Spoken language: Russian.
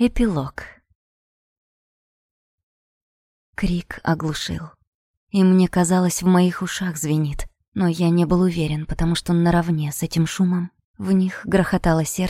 Эпилог. Крик оглушил. И мне казалось, в моих ушах звенит. Но я не был уверен, потому что наравне с этим шумом в них грохотало сердце